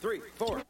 three, four.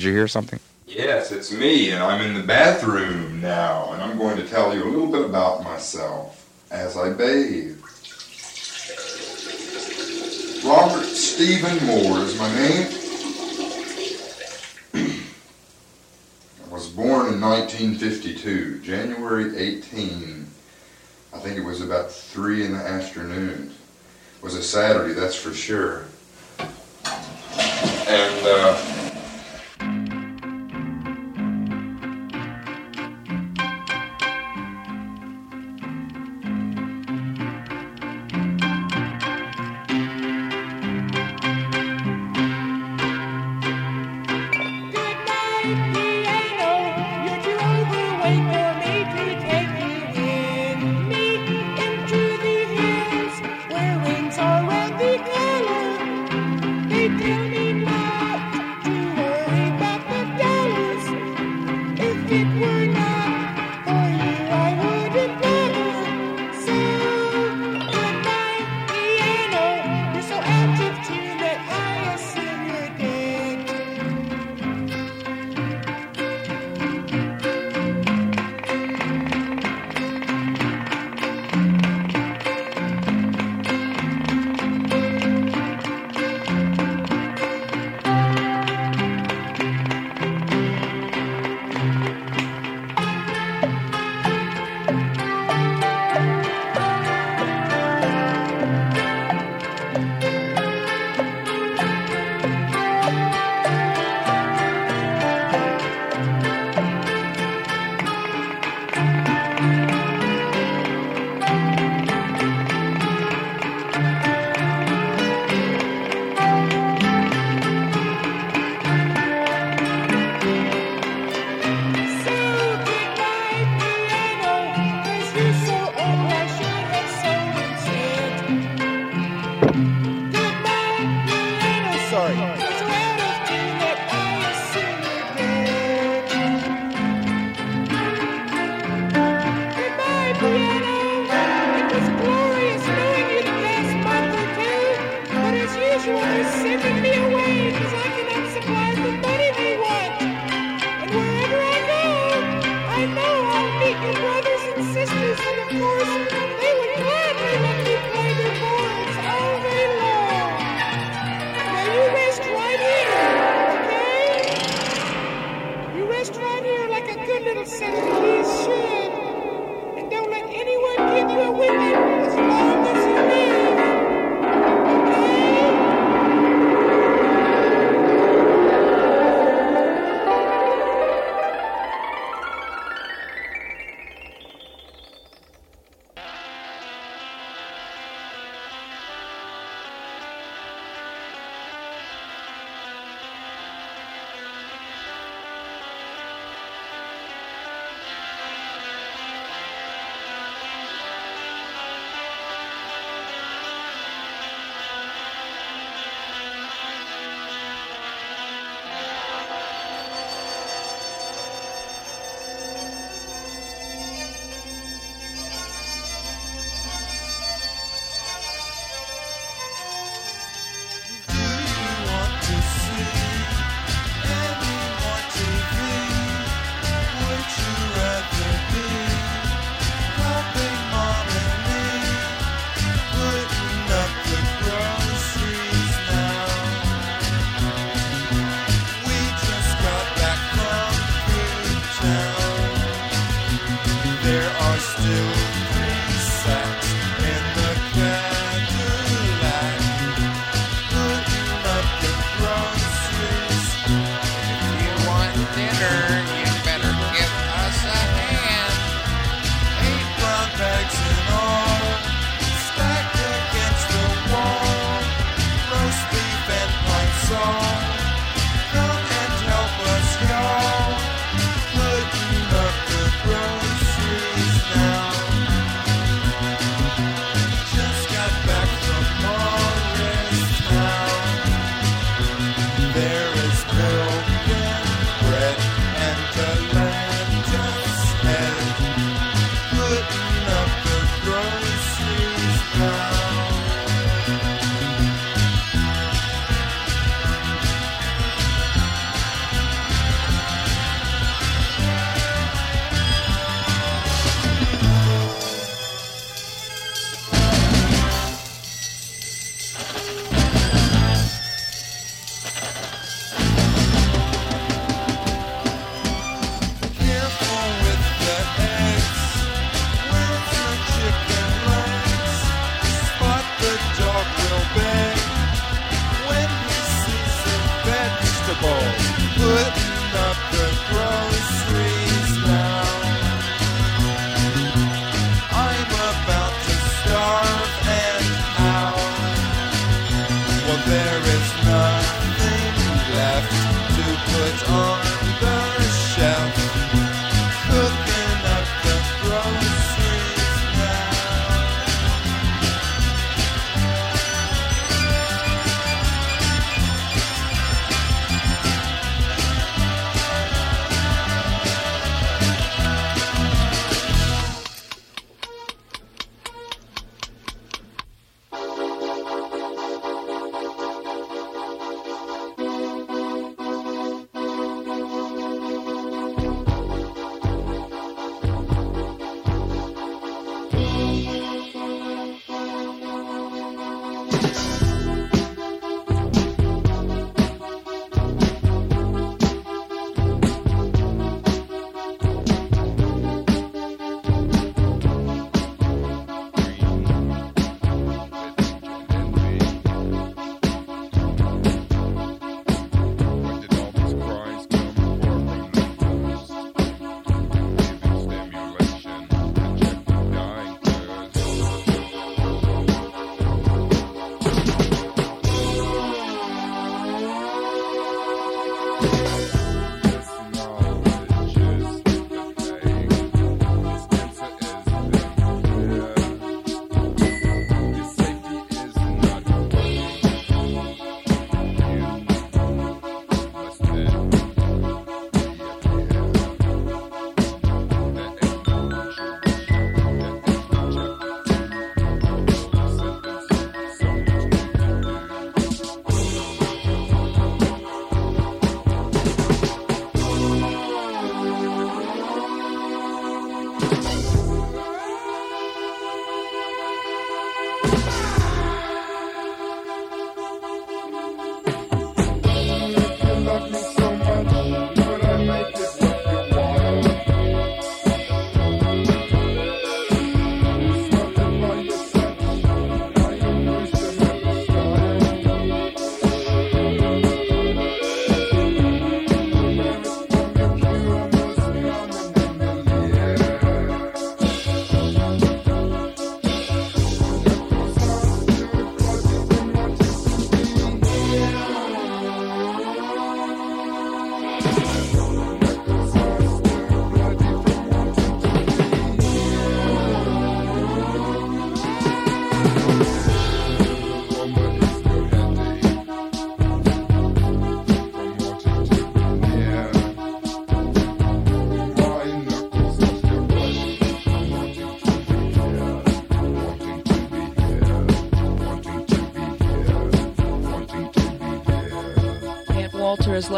Did you hear something? Yes, it's me, and I'm in the bathroom now, and I'm going to tell you a little bit about myself as I bathe. Robert Stephen Moore is my name. I was born in in 1952, January 18. I think it was about 3 in the afternoon. It was a Saturday, that's for sure. And uh,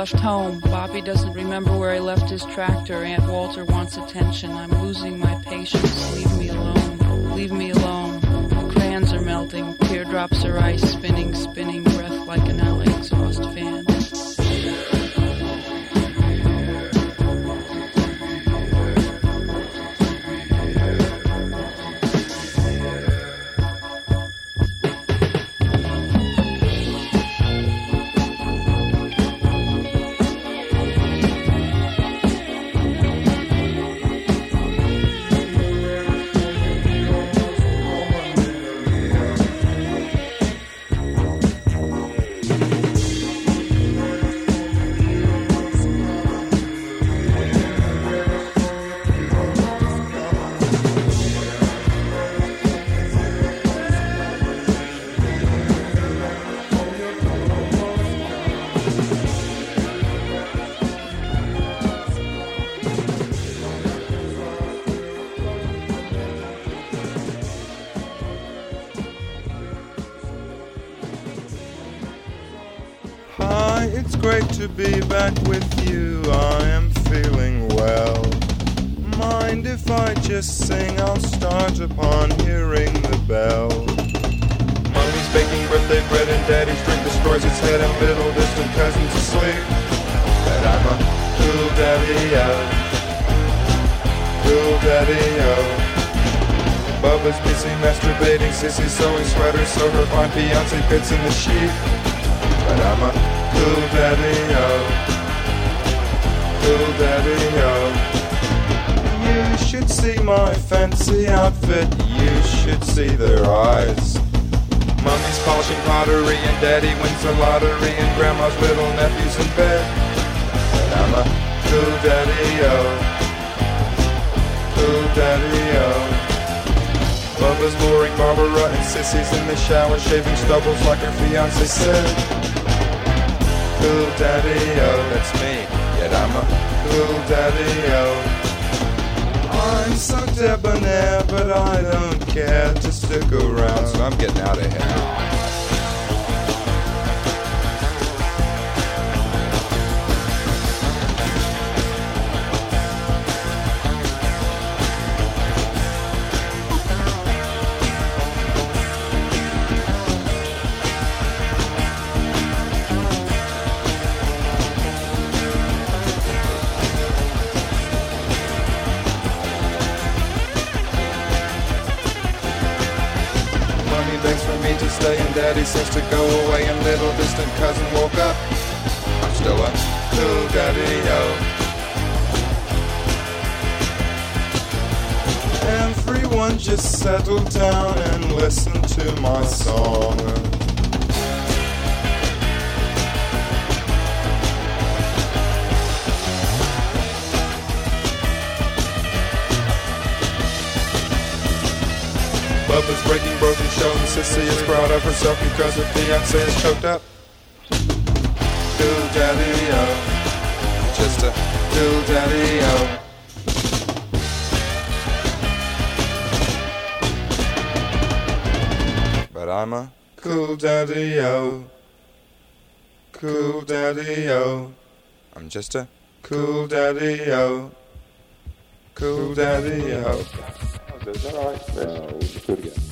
left home. Bobby doesn't remember where he left his tractor. Aunt Walter wants attention. I'm losing my patience. Leave me alone. Leave me alone. The crayons are melting. Teardrops are ice. To be back with you. I am feeling well. Mind if I just sing? I'll start upon hearing the bell. Mommy's baking birthday bread and daddy's drink destroys its head and little distant cousins asleep. But I'm a cool daddy-o. Cool daddy-o. Bubba's busy masturbating, Sissy sewing sweaters so her fine fiance fits in the sheet. But I'm a cool daddy-o, cool daddy-o. You should see my fancy outfit, you should see their eyes. Mommy's polishing pottery and daddy wins the lottery and grandma's little nephew's in bed. I'm a cool daddy-o, cool daddy-o. Bubba's luring Barbara and Sissy's in the shower shaving stubbles like her fiance said cool daddy-o, that's me, yet I'm a cool daddy-o. I'm so debonair, but I don't care to stick around, so I'm getting out of here. Daddy says to go away and little distant cousin woke up. I'm still a cool daddy-o. Everyone just settle down and listen to my song. Bubba's breaking broken showing Sissy is proud of herself because her fiance is choked up. Cool daddy-o, oh. just a cool daddy-o. Oh. But I'm a cool daddy-o, oh. cool daddy-o. I'm just a cool daddy-o, cool daddy-o. That all right? Uh, we'll just do it again.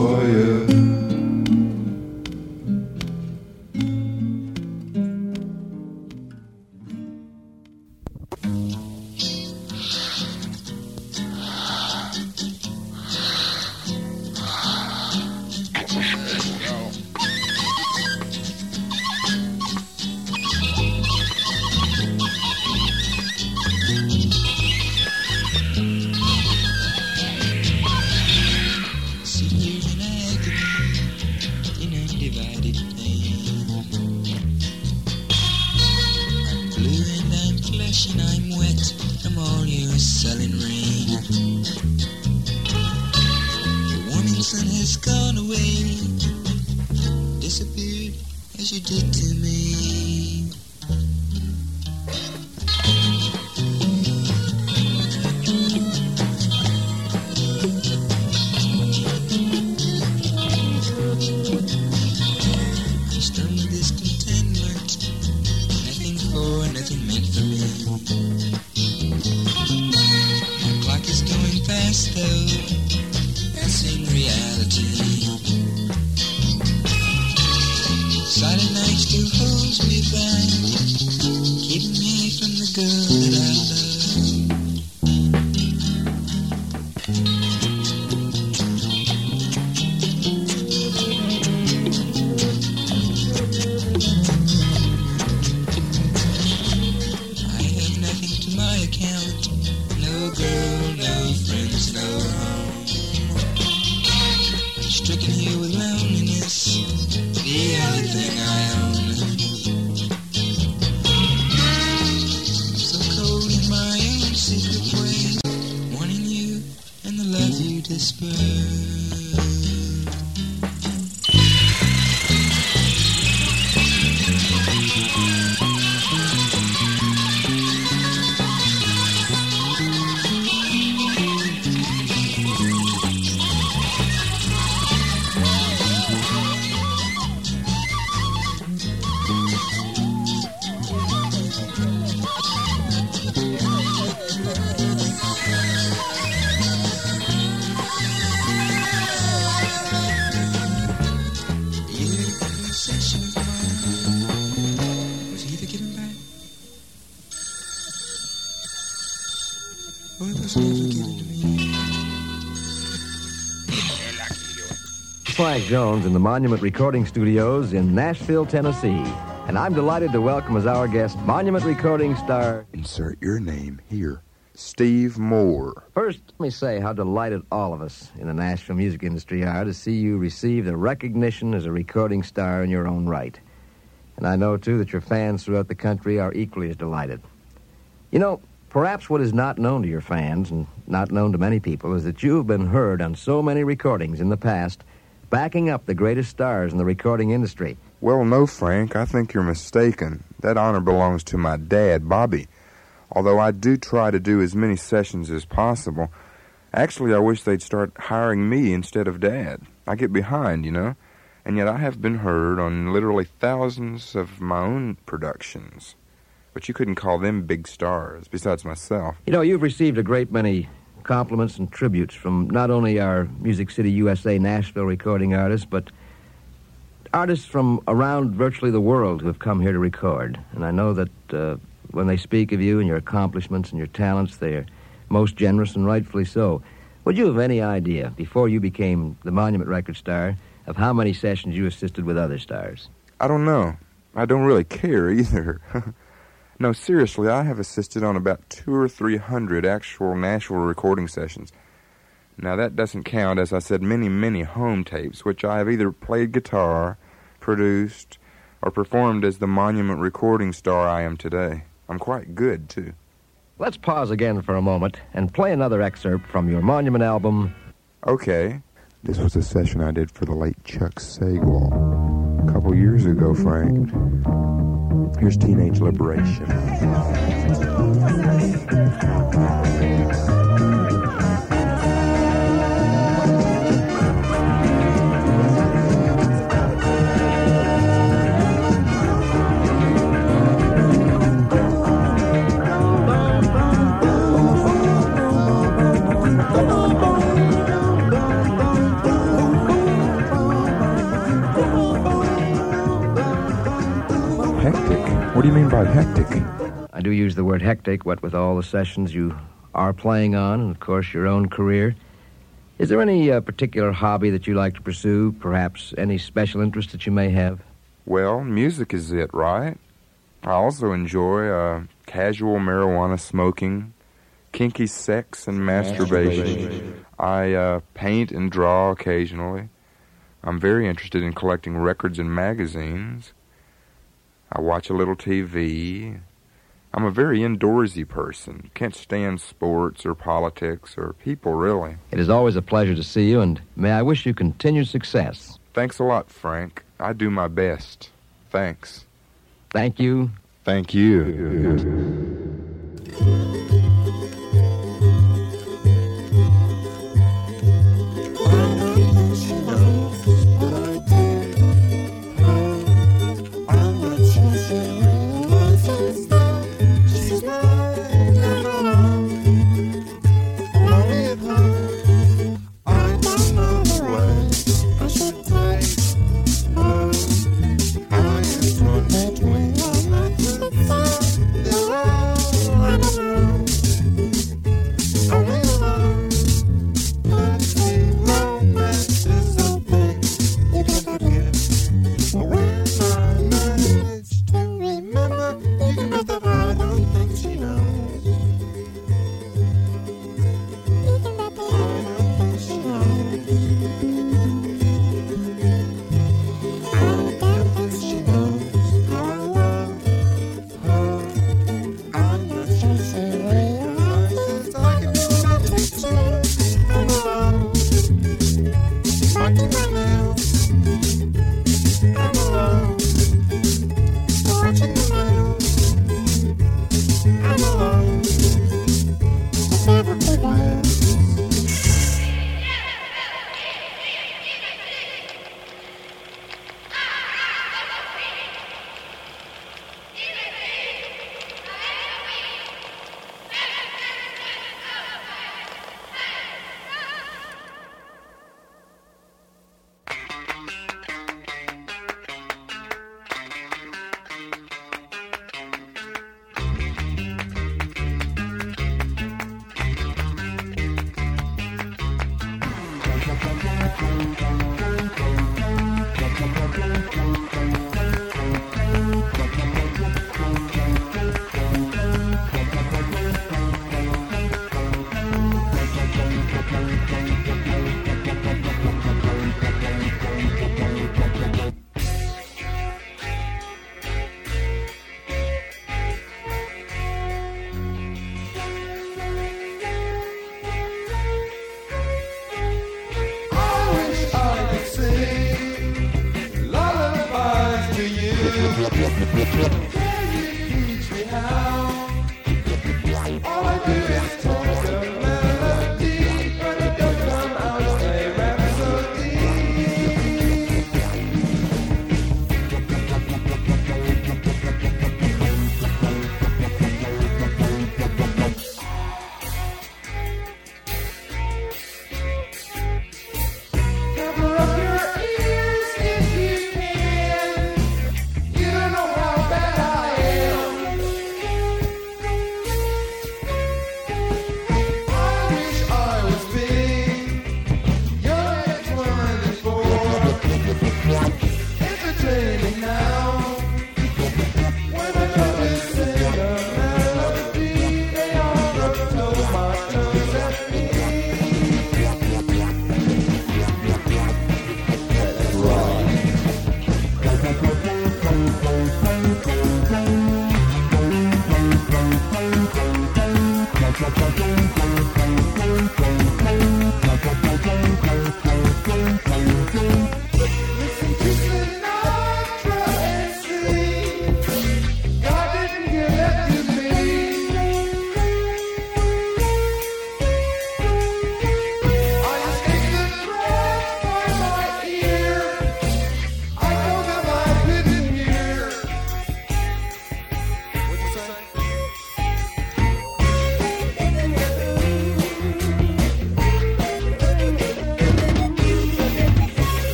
Just Frank Jones in the Monument Recording Studios in Nashville, Tennessee. And I'm delighted to welcome as our guest Monument Recording star. Insert your name here. Steve Moore. First, let me say how delighted all of us in the Nashville music industry are to see you receive the recognition as a recording star in your own right. And I know, too, that your fans throughout the country are equally as delighted. You know, perhaps what is not known to your fans and not known to many people is that you have been heard on so many recordings in the past backing up the greatest stars in the recording industry. Well, no, Frank, I think you're mistaken. That honor belongs to my dad, Bobby. Although I do try to do as many sessions as possible. Actually, I wish they'd start hiring me instead of Dad. I get behind, you know. And yet I have been heard on literally thousands of my own productions. But you couldn't call them big stars, besides myself. You know, you've received a great many compliments and tributes from not only our Music City USA Nashville recording artists, but artists from around virtually the world who have come here to record. And I know that uh, when they speak of you and your accomplishments and your talents, they are most generous and rightfully so. Would you have any idea, before you became the Monument Record star, of how many sessions you assisted with other stars? I don't know. I don't really care either. No, seriously, I have assisted on about two or three hundred actual Nashville recording sessions. Now, that doesn't count, as I said, many, many home tapes, which I have either played guitar, produced, or performed as the monument recording star I am today. I'm quite good, too. Let's pause again for a moment and play another excerpt from your Monument album, Okay. This was a session I did for the late Chuck Sagwell a couple years ago, Frank. Here's Teenage Liberation. What do you mean by hectic? I do use the word hectic, what with all the sessions you are playing on, and of course your own career. Is there any uh, particular hobby that you like to pursue? Perhaps any special interest that you may have? Well, music is it, right? I also enjoy uh, casual marijuana smoking, kinky sex and masturbation. I uh, paint and draw occasionally. I'm very interested in collecting records and magazines. I watch a little TV. I'm a very indoorsy person. Can't stand sports or politics or people, really. It is always a pleasure to see you, and may I wish you continued success. Thanks a lot, Frank. I do my best. Thanks. Thank you. Thank you. Thank you.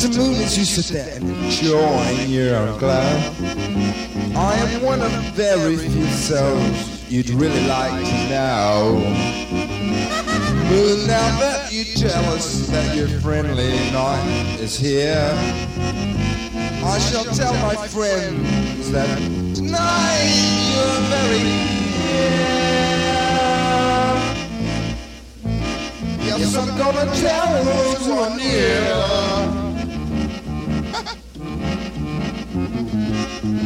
Mr. Moon, as you sit there and enjoying your glow, I am one of very few souls you'd really like to know. Moon, now that you tell us that your friendly night is here, I shall tell my friends that tonight you're very near. Yes, I'm gonna tell those who are near. Mr.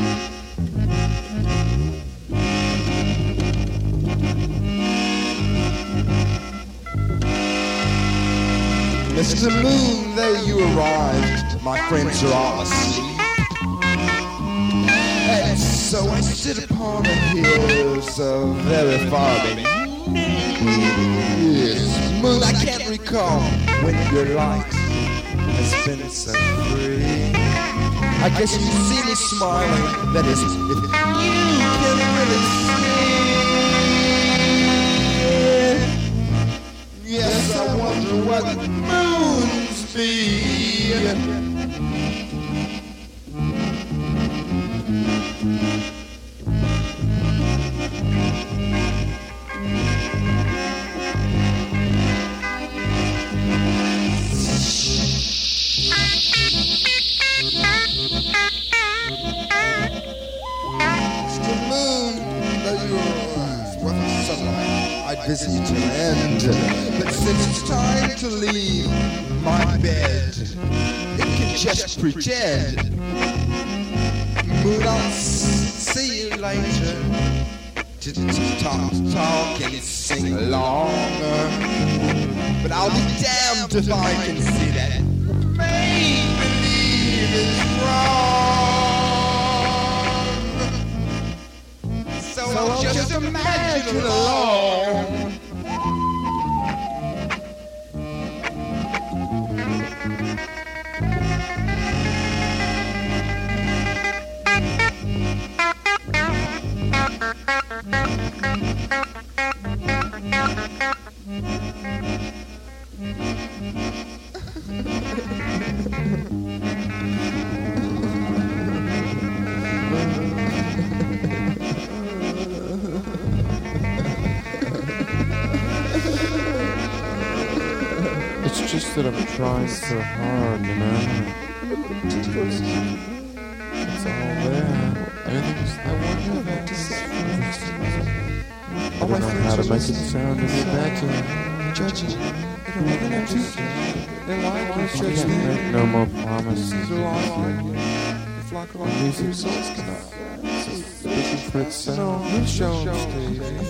Moon, there you arrived. My friends are all asleep. And so I sit upon a hill so very far beneath. Yes, Moon, I can't recall when your light has been so free. I guess you see me smiling. That is, you can really see. Yes, I wonder what moons be. I'd visit till end. But since it's time to leave my bed, it can just pretend. Moon, I'll see you later. Talk, talk and sing along. But I'll be damned if I can see that make believe is wrong. So, I'll just imagine alone. just that I'm trying so hard, you know? It's all there. I wonder about this first. I don't know how to make it sound any better. Judging. I I can't make no more promises. The music source cannot. Speaking for itself. Show 'em,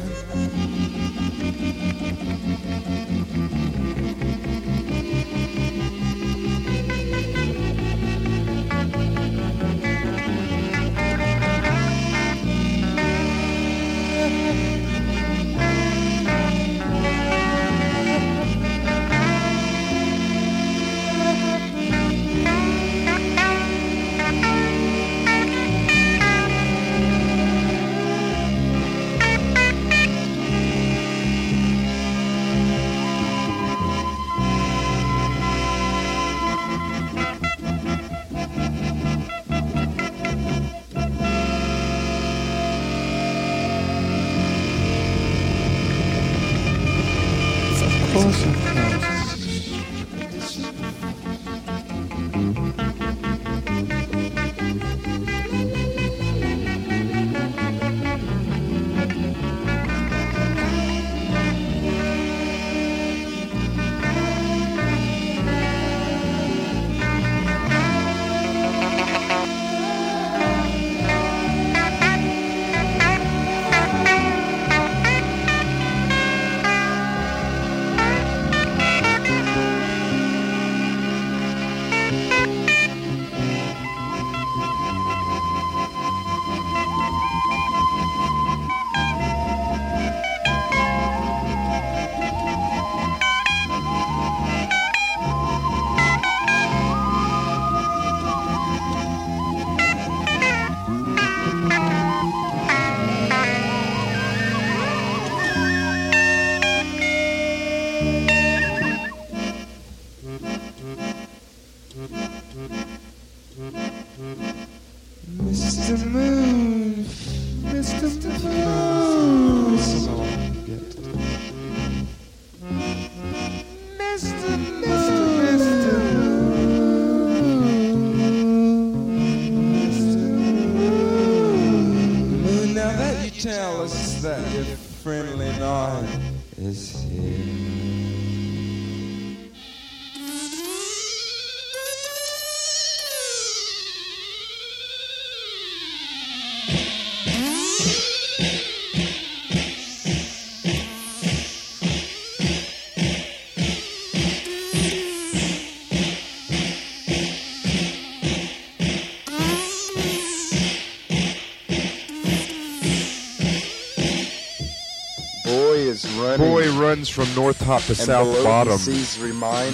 runs from north top to and south bottom. He.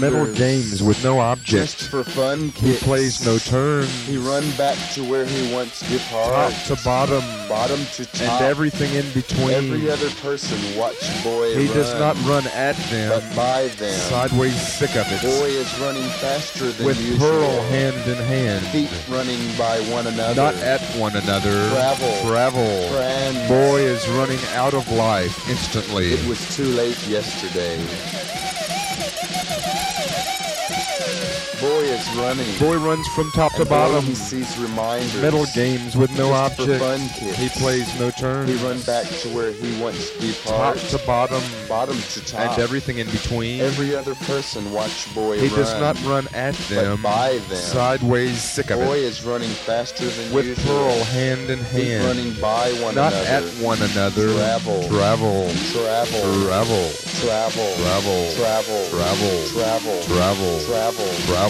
Metal games with no Just object. for fun He kicks. plays no turn. He run back to where he wants once Top to bottom. Bottom to top. And everything in between. Every other person watch boy He run, does not run at them. but by them. Sideways sick of it. Boy is running faster than with usual. pearl hand in hand. Feet running by one another. Not at one another. Travel. Travel. Friends. Boy is running out of life instantly. It was too late yesterday yesterday. Boy is running. Boy runs from top to and below bottom. He sees reminders. Metal games with no Just object. He plays no turn. He run back to where he once top to bottom. Bottom to top. And everything in between. Every other person watch boy he run. does not run at them. But by them. Sideways sick of Boy it. is running faster than With usual. pearl hand in hand. running by one Not another. at one another. Travel, travel, travel, travel, travel, travel. Travel. Travel. Travel. Travel. Travel.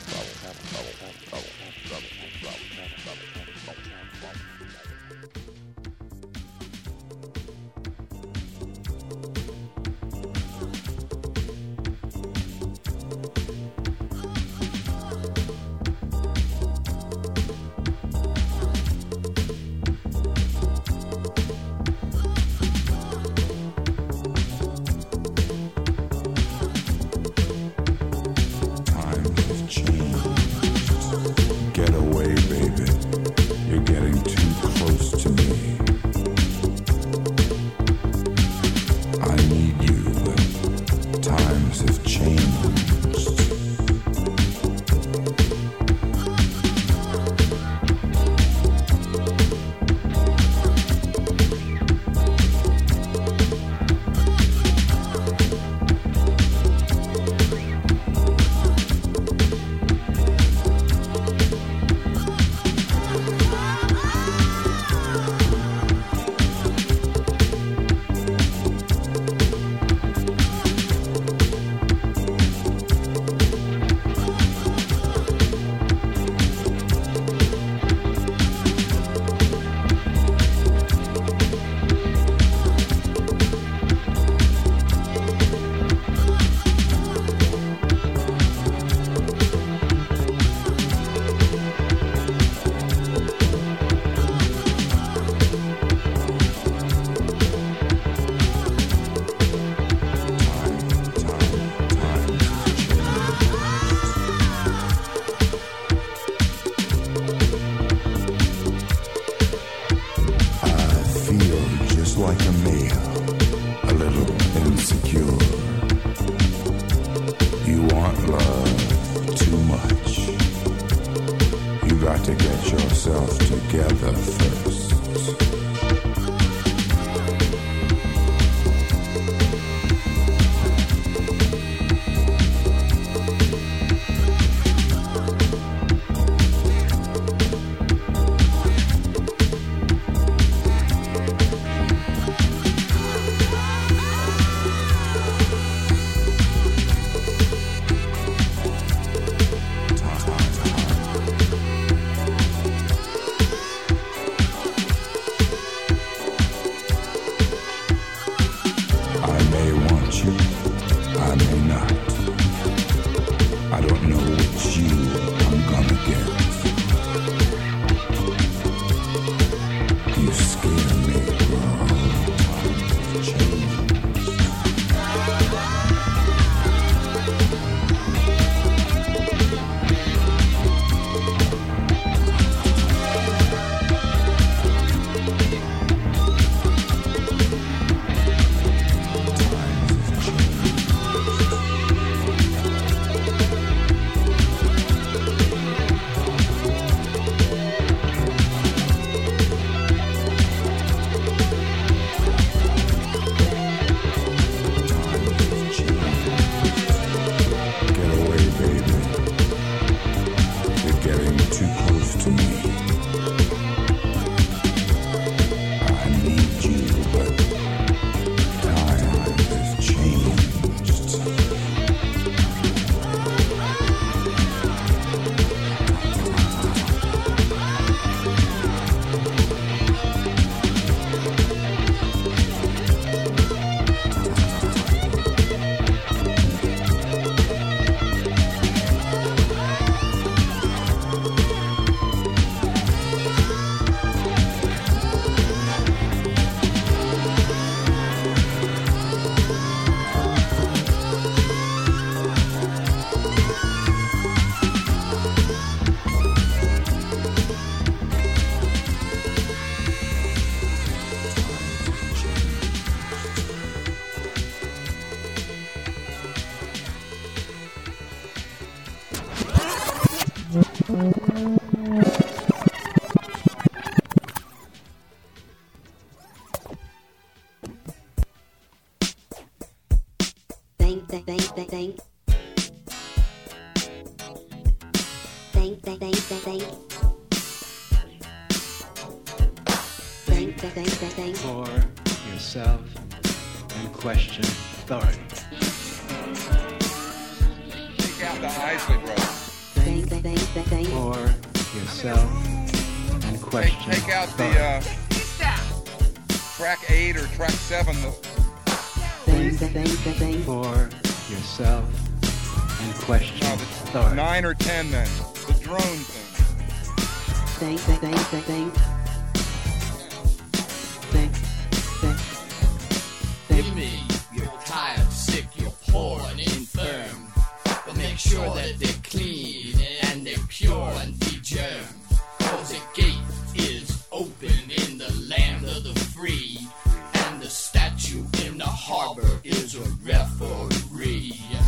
referee.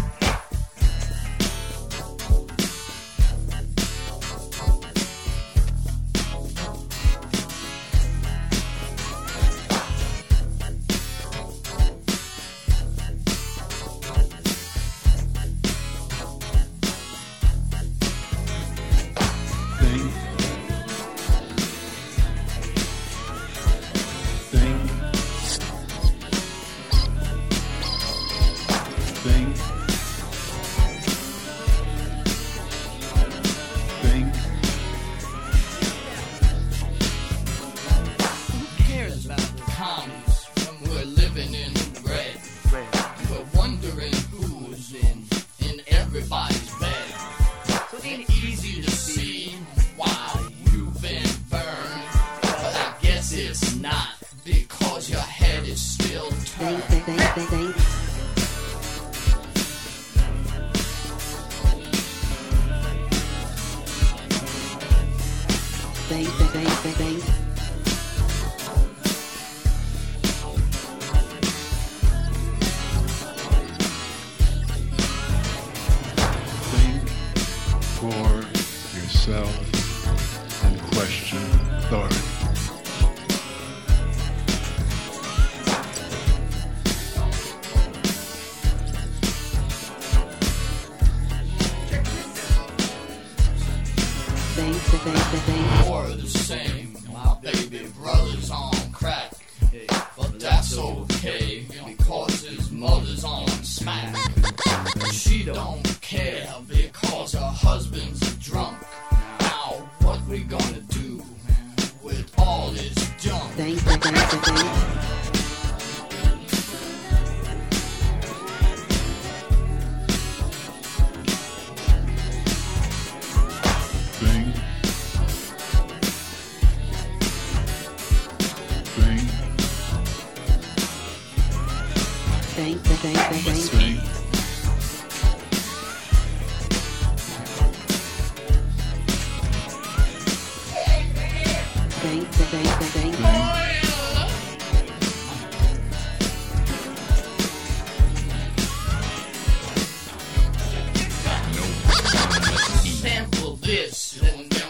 This,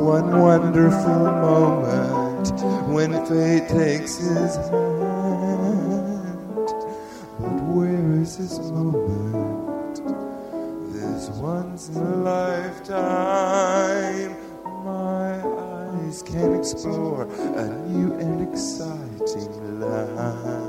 One wonderful moment when fate takes his hand. But where is this moment? This once in a lifetime. My eyes can explore a new and exciting land.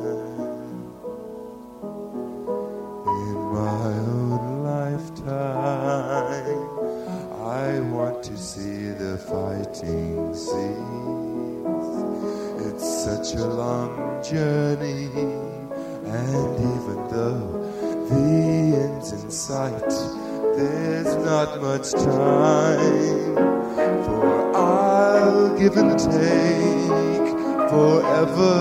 Not much time. For I'll give and take forever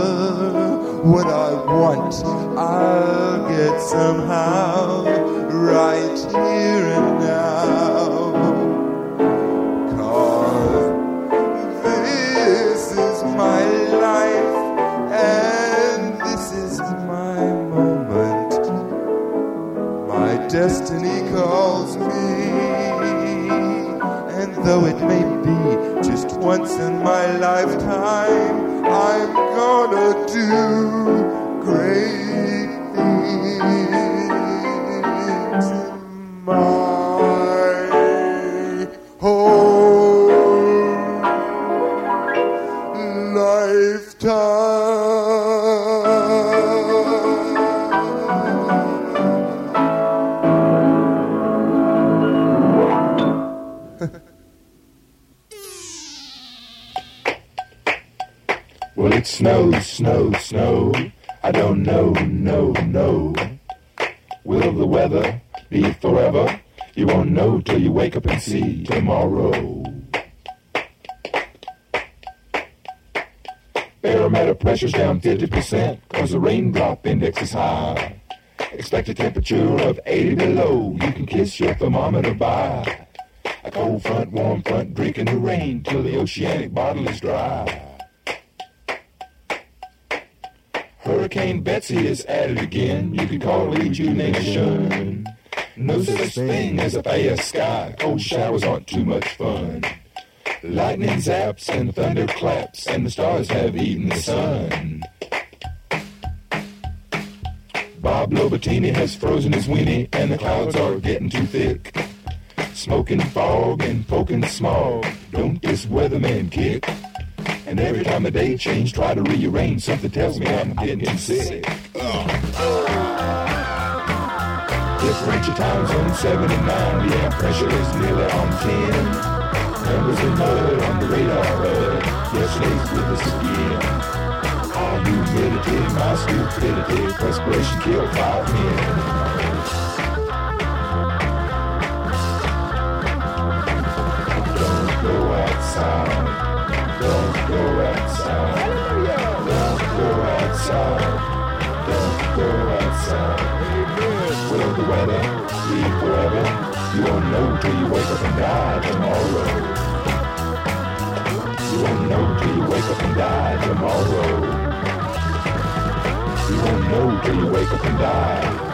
what I want. I'll get somehow right here and now. 80 below. You can kiss your thermometer by. A cold front, warm front, drinking the rain till the oceanic bottle is dry. Hurricane Betsy is at it again. You can call it rejuvenation. No such thing as a fast sky. Cold showers aren't too much fun. Lightning zaps and thunder claps, and the stars have eaten the sun. Bob Lobatini has frozen his weenie, and the clouds are getting too thick. Smoking fog and poking smog. Don't this weatherman kick? And every time the day change, try to rearrange. Something tells me I'm getting sick. Uh. Differential time zone 79. The air pressure is nearly on 10. Numbers in mud on the radar uh, HUD. Yesterday's with us again. Our humidity, my stupidity, perspiration killed five men. Don't go outside. Don't go outside. Don't go outside. Don't go outside. Will the weather be forever? You won't know till you wake up and die tomorrow. You won't know till you wake up and die tomorrow. Won't know till you wake up and die.